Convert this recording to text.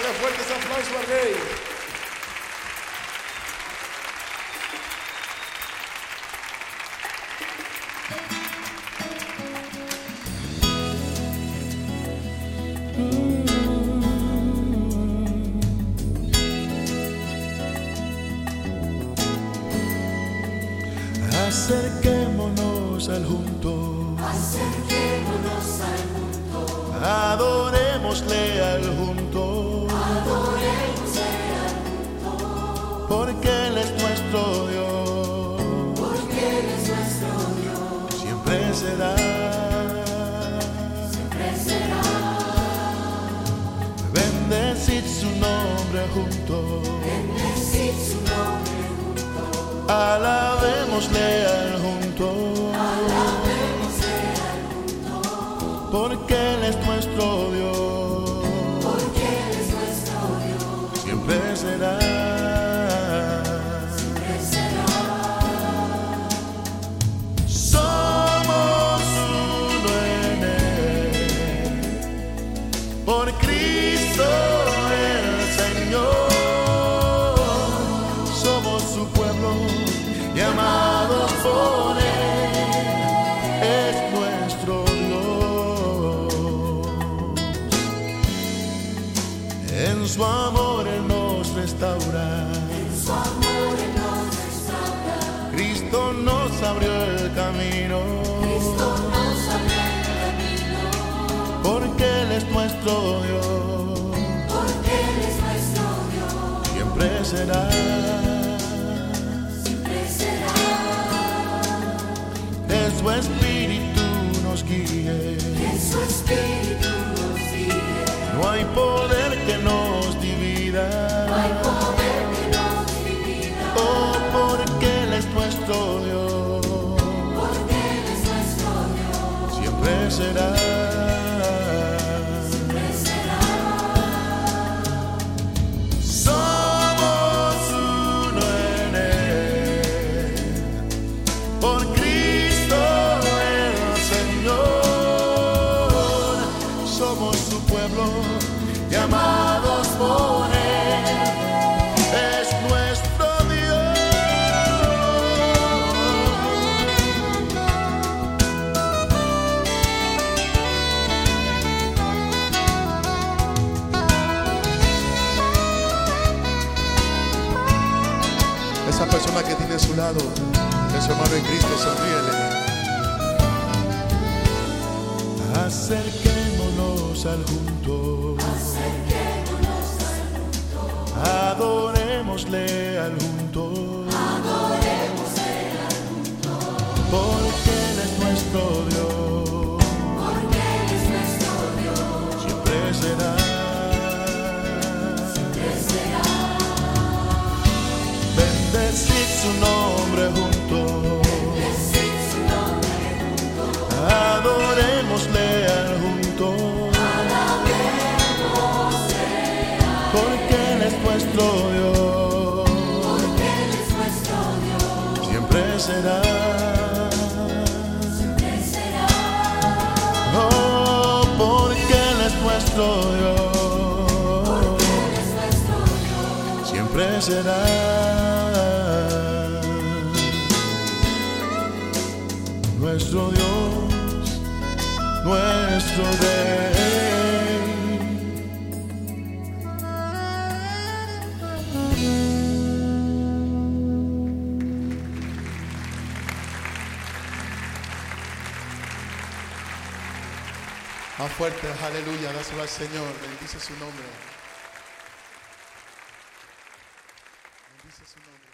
Dale fuerte ese aplauso al rey. Acerquémonos al junto. Acerquémonos al junto, Adorémosle Porque Él es nuestro Dios. porque Él es nuestro Dios, Siempre será. siempre será. Bendecid su nombre junto. Bendecid su nombre junto, Alabémosle al junto. alabémosle al junto, Porque Cristo nos abrió el camino. Siempre será. siempre será. Que su espíritu nos guíe. Que su espíritu nos guíe, No hay poder llamados por Él. Es nuestro Dios. Esa persona que tiene a su lado, es su hermano en Cristo, sonríele. Acerquémonos al junto, adorémosle al junto, adorémosle al junto, porque Él es nuestro Dios, porque Él es nuestro Dios, siempre será. siempre será. Bendecid su nombre siempre será. siempre será. Oh, porque Él es nuestro Dios, Él es nuestro Dios, siempre será. Nuestro Dios, nuestro Rey. Más fuerte, aleluya, dáselo al Señor, bendice su nombre. Bendice su nombre.